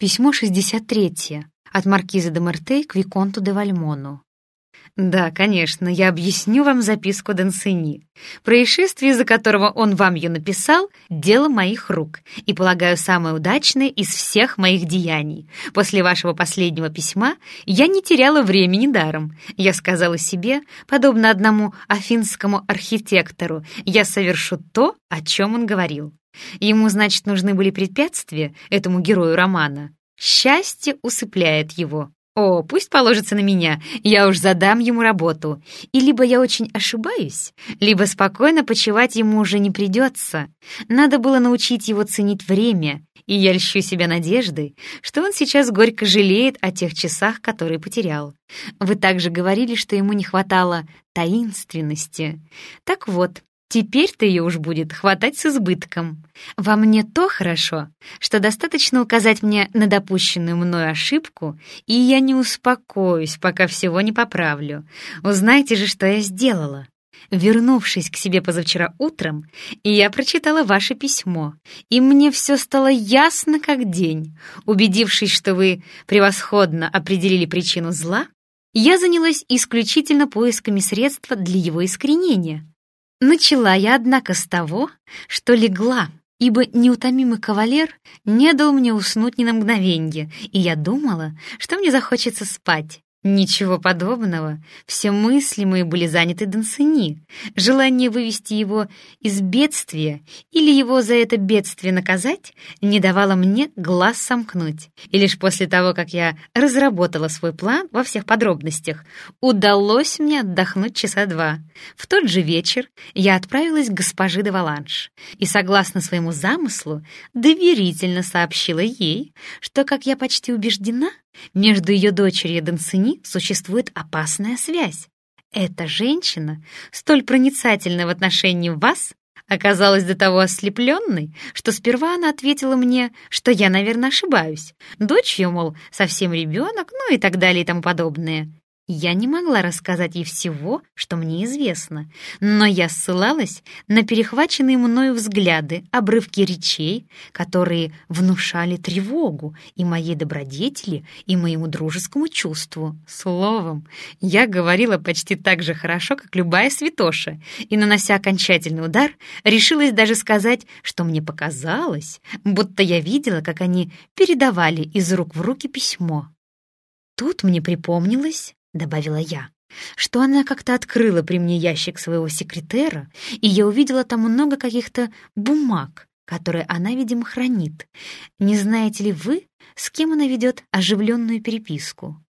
Письмо 63 от маркиза де Мертей к Виконту де Вальмону. Да, конечно, я объясню вам записку Дансини. Происшествие, из-за которого он вам ее написал, дело моих рук, и, полагаю, самое удачное из всех моих деяний. После вашего последнего письма я не теряла времени даром. Я сказала себе, подобно одному афинскому архитектору, я совершу то, о чем он говорил. Ему, значит, нужны были препятствия, этому герою романа. Счастье усыпляет его. О, пусть положится на меня, я уж задам ему работу. И либо я очень ошибаюсь, либо спокойно почивать ему уже не придется. Надо было научить его ценить время, и я льщу себя надеждой, что он сейчас горько жалеет о тех часах, которые потерял. Вы также говорили, что ему не хватало таинственности. Так вот, Теперь-то ее уж будет хватать с избытком. Во мне то хорошо, что достаточно указать мне на допущенную мною ошибку, и я не успокоюсь, пока всего не поправлю. Узнайте же, что я сделала. Вернувшись к себе позавчера утром, я прочитала ваше письмо, и мне все стало ясно как день. Убедившись, что вы превосходно определили причину зла, я занялась исключительно поисками средства для его искоренения. Начала я, однако, с того, что легла, ибо неутомимый кавалер не дал мне уснуть ни на мгновенье, и я думала, что мне захочется спать. Ничего подобного. Все мысли мои были заняты Дансини. Желание вывести его из бедствия или его за это бедствие наказать не давало мне глаз сомкнуть. И лишь после того, как я разработала свой план во всех подробностях, удалось мне отдохнуть часа два. В тот же вечер я отправилась к госпоже де Валанш и, согласно своему замыслу, доверительно сообщила ей, что, как я почти убеждена, между ее дочерью Дансини существует опасная связь. Эта женщина, столь проницательная в отношении вас, оказалась до того ослепленной, что сперва она ответила мне, что я, наверное, ошибаюсь. Дочь ее, мол, совсем ребенок, ну и так далее и тому подобное. Я не могла рассказать ей всего, что мне известно, но я ссылалась на перехваченные мною взгляды, обрывки речей, которые внушали тревогу и моей добродетели, и моему дружескому чувству. Словом, я говорила почти так же хорошо, как любая святоша, и, нанося окончательный удар, решилась даже сказать, что мне показалось, будто я видела, как они передавали из рук в руки письмо. Тут мне припомнилось, — добавила я, что она как-то открыла при мне ящик своего секретера, и я увидела там много каких-то бумаг, которые она, видимо, хранит. Не знаете ли вы, с кем она ведет оживленную переписку?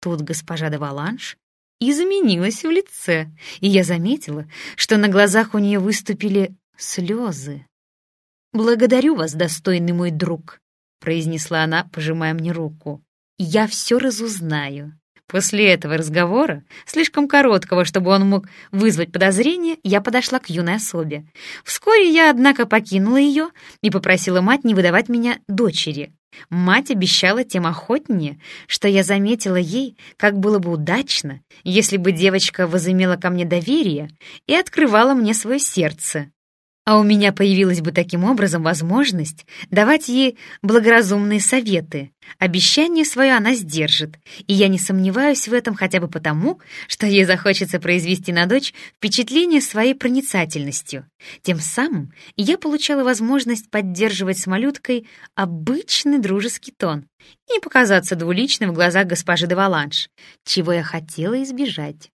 Тут госпожа де Валанш изменилась в лице, и я заметила, что на глазах у нее выступили слезы. «Благодарю вас, достойный мой друг», — произнесла она, пожимая мне руку. «Я все разузнаю. После этого разговора, слишком короткого, чтобы он мог вызвать подозрение, я подошла к юной особе. Вскоре я, однако, покинула ее и попросила мать не выдавать меня дочери. Мать обещала тем охотнее, что я заметила ей, как было бы удачно, если бы девочка возымела ко мне доверие и открывала мне свое сердце. А у меня появилась бы таким образом возможность давать ей благоразумные советы. Обещание свое она сдержит, и я не сомневаюсь в этом хотя бы потому, что ей захочется произвести на дочь впечатление своей проницательностью. Тем самым я получала возможность поддерживать с малюткой обычный дружеский тон и не показаться двуличным в глазах госпожи де Валанш, чего я хотела избежать.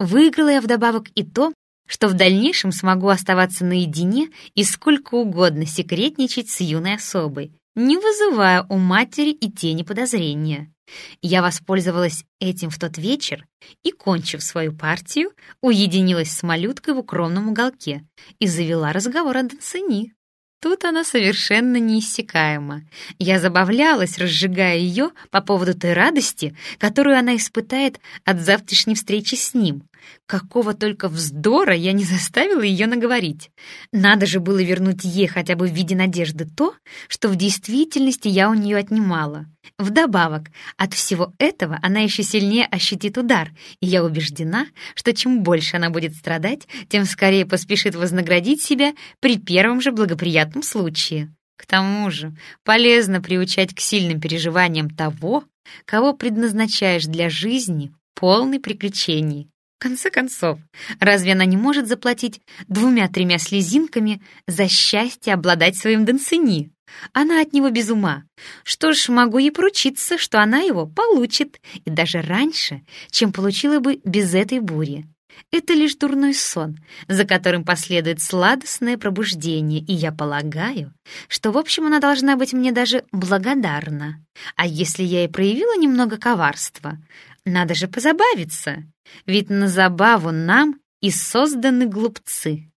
Выиграла я вдобавок и то, что в дальнейшем смогу оставаться наедине и сколько угодно секретничать с юной особой, не вызывая у матери и тени подозрения. Я воспользовалась этим в тот вечер и, кончив свою партию, уединилась с малюткой в укромном уголке и завела разговор о Дансени. Тут она совершенно неиссякаема. Я забавлялась, разжигая ее по поводу той радости, которую она испытает от завтрашней встречи с ним. Какого только вздора я не заставила ее наговорить. Надо же было вернуть ей хотя бы в виде надежды то, что в действительности я у нее отнимала. Вдобавок, от всего этого она еще сильнее ощутит удар, и я убеждена, что чем больше она будет страдать, тем скорее поспешит вознаградить себя при первом же благоприятном случае. К тому же полезно приучать к сильным переживаниям того, кого предназначаешь для жизни, полной приключений. Конце концов, разве она не может заплатить двумя-тремя слезинками за счастье обладать своим Донцини? Она от него без ума. Что ж, могу ей поручиться, что она его получит, и даже раньше, чем получила бы без этой бури. Это лишь дурной сон, за которым последует сладостное пробуждение, и я полагаю, что, в общем, она должна быть мне даже благодарна. А если я и проявила немного коварства, надо же позабавиться, ведь на забаву нам и созданы глупцы.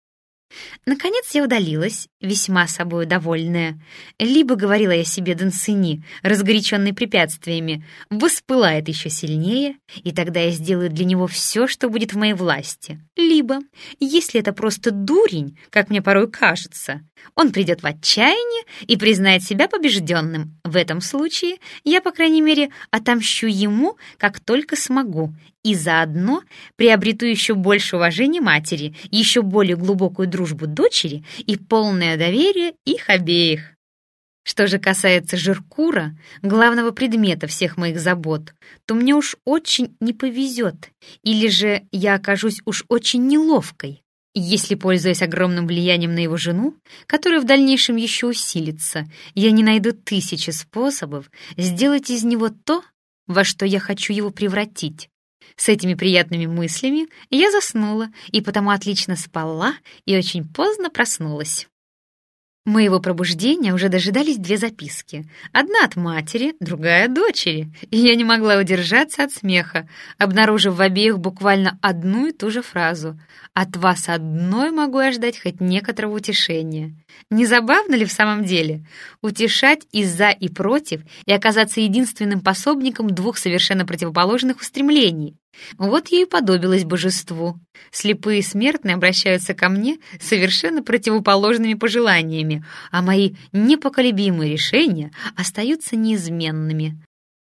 Наконец я удалилась, весьма собою довольная. Либо, говорила я себе Донсини, разгоряченный препятствиями, воспылает еще сильнее, и тогда я сделаю для него все, что будет в моей власти. Либо, если это просто дурень, как мне порой кажется, он придет в отчаяние и признает себя побежденным. В этом случае я, по крайней мере, отомщу ему, как только смогу, и заодно приобрету еще больше уважения матери, еще более глубокую дружбу дочери и полное доверие их обеих. Что же касается Жиркура, главного предмета всех моих забот, то мне уж очень не повезет, или же я окажусь уж очень неловкой, если, пользуясь огромным влиянием на его жену, которое в дальнейшем еще усилится, я не найду тысячи способов сделать из него то, во что я хочу его превратить, с этими приятными мыслями я заснула и потому отлично спала и очень поздно проснулась. Моего пробуждения уже дожидались две записки. Одна от матери, другая от дочери. И я не могла удержаться от смеха, обнаружив в обеих буквально одну и ту же фразу. «От вас одной могу я ждать хоть некоторого утешения». Не забавно ли в самом деле? Утешать и за, и против, и оказаться единственным пособником двух совершенно противоположных устремлений. Вот ей подобилось божеству. Слепые смертные обращаются ко мне совершенно противоположными пожеланиями, а мои непоколебимые решения остаются неизменными.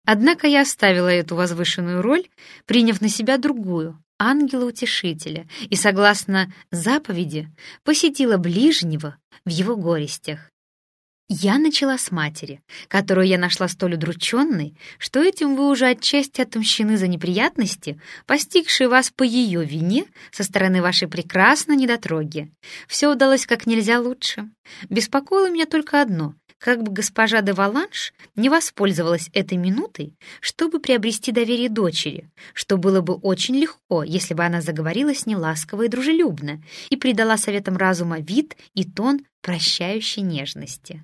Однако я оставила эту возвышенную роль, приняв на себя другую, ангела-утешителя, и, согласно заповеди, посетила ближнего в его горестях. Я начала с матери, которую я нашла столь удрученной, что этим вы уже отчасти отомщены за неприятности, постигшие вас по ее вине со стороны вашей прекрасной недотроги. Все удалось как нельзя лучше. Беспокоило меня только одно — как бы госпожа де Валанш не воспользовалась этой минутой, чтобы приобрести доверие дочери, что было бы очень легко, если бы она заговорила с ласково и дружелюбно и придала советам разума вид и тон прощающей нежности.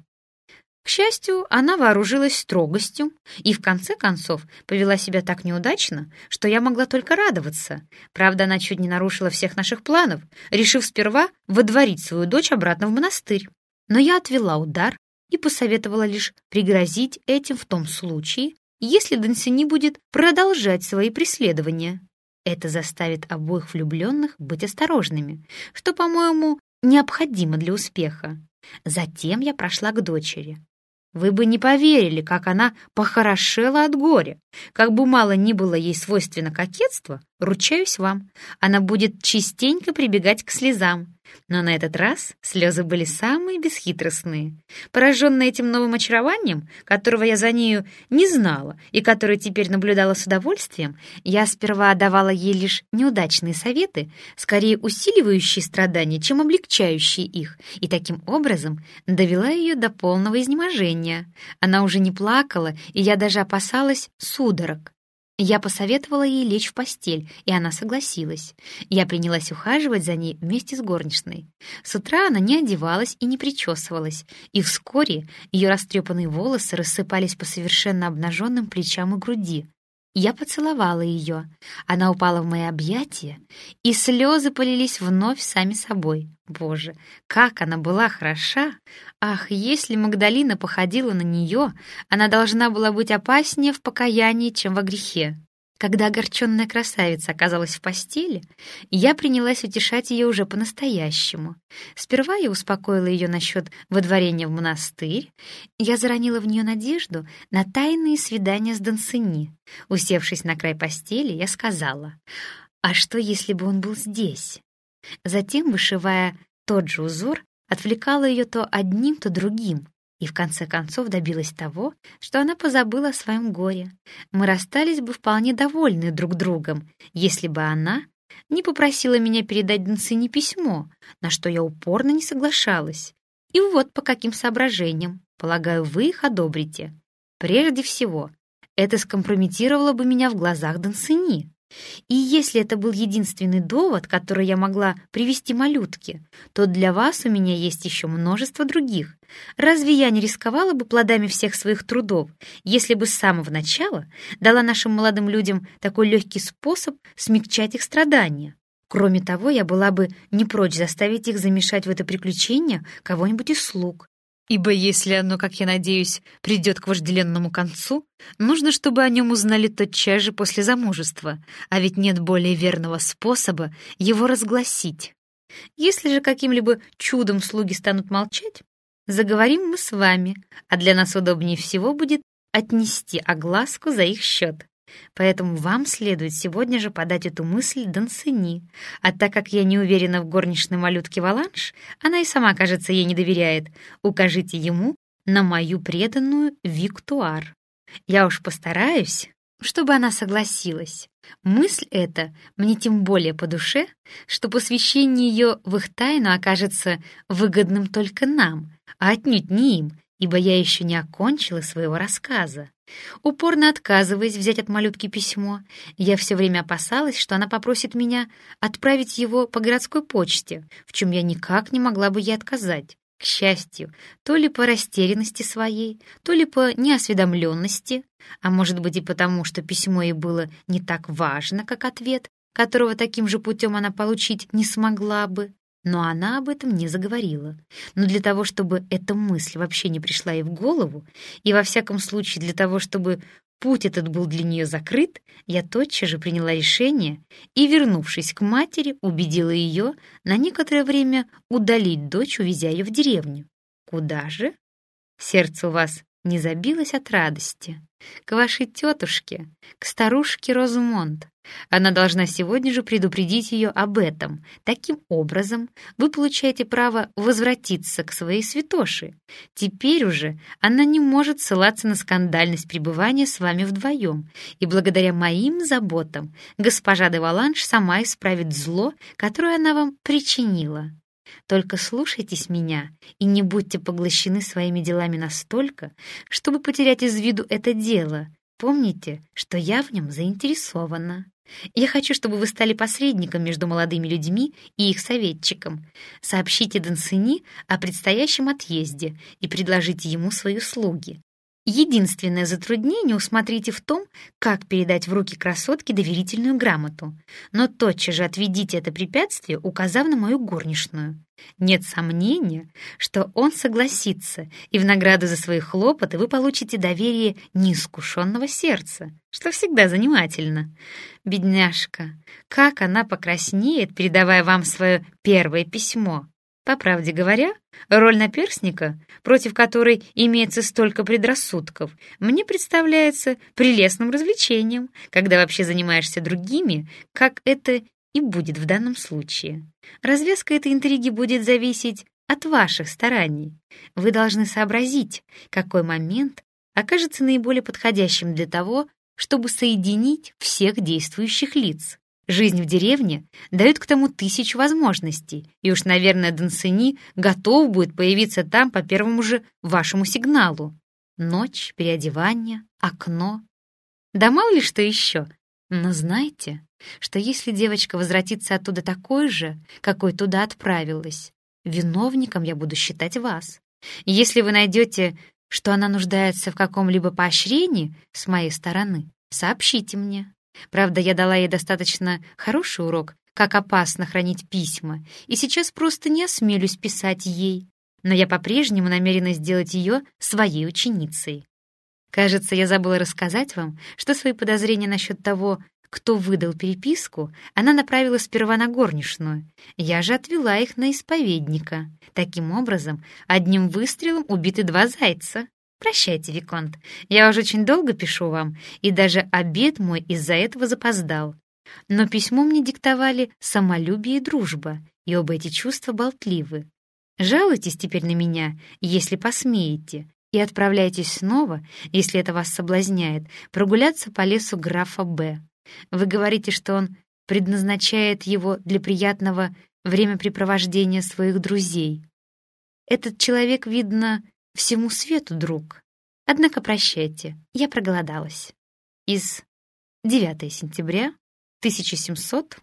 Счастью, она вооружилась строгостью и, в конце концов, повела себя так неудачно, что я могла только радоваться. Правда, она чуть не нарушила всех наших планов, решив сперва водворить свою дочь обратно в монастырь. Но я отвела удар и посоветовала лишь пригрозить этим в том случае, если Донсини будет продолжать свои преследования. Это заставит обоих влюбленных быть осторожными, что, по-моему, необходимо для успеха. Затем я прошла к дочери. Вы бы не поверили, как она похорошела от горя. Как бы мало ни было ей свойственно кокетство, ручаюсь вам, она будет частенько прибегать к слезам. Но на этот раз слезы были самые бесхитростные. Пораженная этим новым очарованием, которого я за нею не знала и которое теперь наблюдала с удовольствием, я сперва давала ей лишь неудачные советы, скорее усиливающие страдания, чем облегчающие их, и таким образом довела ее до полного изнеможения. Она уже не плакала, и я даже опасалась судорог. Я посоветовала ей лечь в постель, и она согласилась. Я принялась ухаживать за ней вместе с горничной. С утра она не одевалась и не причесывалась, и вскоре ее растрепанные волосы рассыпались по совершенно обнаженным плечам и груди. Я поцеловала ее. Она упала в мои объятия, и слезы полились вновь сами собой. Боже, как она была хороша! Ах, если Магдалина походила на нее, она должна была быть опаснее в покаянии, чем во грехе. Когда огорченная красавица оказалась в постели, я принялась утешать ее уже по-настоящему. Сперва я успокоила ее насчет водворения в монастырь. Я заронила в нее надежду на тайные свидания с Донсини. Усевшись на край постели, я сказала, «А что, если бы он был здесь?» Затем, вышивая тот же узор, отвлекала ее то одним, то другим, и в конце концов добилась того, что она позабыла о своем горе. Мы расстались бы вполне довольны друг другом, если бы она не попросила меня передать Донцине письмо, на что я упорно не соглашалась. И вот по каким соображениям. Полагаю, вы их одобрите. Прежде всего, это скомпрометировало бы меня в глазах Донцини. И если это был единственный довод, который я могла привести малютке, то для вас у меня есть еще множество других. Разве я не рисковала бы плодами всех своих трудов, если бы с самого начала дала нашим молодым людям такой легкий способ смягчать их страдания? Кроме того, я была бы не прочь заставить их замешать в это приключение кого-нибудь из слуг, Ибо если оно, как я надеюсь, придет к вожделенному концу, нужно, чтобы о нем узнали тотчас же после замужества, а ведь нет более верного способа его разгласить. Если же каким-либо чудом слуги станут молчать, заговорим мы с вами, а для нас удобнее всего будет отнести огласку за их счет. Поэтому вам следует сегодня же подать эту мысль Дансени. А так как я не уверена в горничной малютке Валанш, она и сама, кажется, ей не доверяет, укажите ему на мою преданную Виктуар. Я уж постараюсь, чтобы она согласилась. Мысль эта мне тем более по душе, что посвящение ее в их тайну окажется выгодным только нам, а отнюдь не им, ибо я еще не окончила своего рассказа. Упорно отказываясь взять от малютки письмо, я все время опасалась, что она попросит меня отправить его по городской почте, в чем я никак не могла бы ей отказать. К счастью, то ли по растерянности своей, то ли по неосведомленности, а может быть и потому, что письмо ей было не так важно, как ответ, которого таким же путем она получить не смогла бы, но она об этом не заговорила. Но для того, чтобы эта мысль вообще не пришла ей в голову, и во всяком случае для того, чтобы путь этот был для нее закрыт, я тотчас же приняла решение и, вернувшись к матери, убедила ее на некоторое время удалить дочь, увезя ее в деревню. Куда же? Сердце у вас не забилось от радости. К вашей тетушке, к старушке Розмонд. Она должна сегодня же предупредить ее об этом. Таким образом, вы получаете право возвратиться к своей святоши. Теперь уже она не может ссылаться на скандальность пребывания с вами вдвоем, и благодаря моим заботам госпожа де Валанш сама исправит зло, которое она вам причинила. Только слушайтесь меня и не будьте поглощены своими делами настолько, чтобы потерять из виду это дело. Помните, что я в нем заинтересована. Я хочу, чтобы вы стали посредником между молодыми людьми и их советчиком. Сообщите Дансини о предстоящем отъезде и предложите ему свои услуги. Единственное затруднение усмотрите в том, как передать в руки красотке доверительную грамоту. Но тотчас же отведите это препятствие, указав на мою горничную. Нет сомнения, что он согласится, и в награду за свои хлопоты вы получите доверие неискушенного сердца, что всегда занимательно. Бедняжка, как она покраснеет, передавая вам свое первое письмо. По правде говоря, роль наперсника, против которой имеется столько предрассудков, мне представляется прелестным развлечением, когда вообще занимаешься другими, как это и будет в данном случае. Развязка этой интриги будет зависеть от ваших стараний. Вы должны сообразить, какой момент окажется наиболее подходящим для того, чтобы соединить всех действующих лиц. Жизнь в деревне дает к тому тысячу возможностей, и уж, наверное, Дансени готов будет появиться там по первому же вашему сигналу. Ночь, переодевание, окно. Да мало ли что еще. Но знайте, что если девочка возвратится оттуда такой же, какой туда отправилась, виновником я буду считать вас. Если вы найдете, что она нуждается в каком-либо поощрении с моей стороны, сообщите мне. Правда, я дала ей достаточно хороший урок, как опасно хранить письма, и сейчас просто не осмелюсь писать ей. Но я по-прежнему намерена сделать ее своей ученицей. Кажется, я забыла рассказать вам, что свои подозрения насчет того, кто выдал переписку, она направила сперва на горничную. Я же отвела их на исповедника. Таким образом, одним выстрелом убиты два зайца. Прощайте, Виконт, я уже очень долго пишу вам, и даже обед мой из-за этого запоздал. Но письмо мне диктовали самолюбие и дружба, и оба эти чувства болтливы. Жалуйтесь теперь на меня, если посмеете, и отправляйтесь снова, если это вас соблазняет, прогуляться по лесу графа Б. Вы говорите, что он предназначает его для приятного времяпрепровождения своих друзей. Этот человек, видно, всему свету друг. Однако прощайте, я проголодалась. Из 9 сентября 1700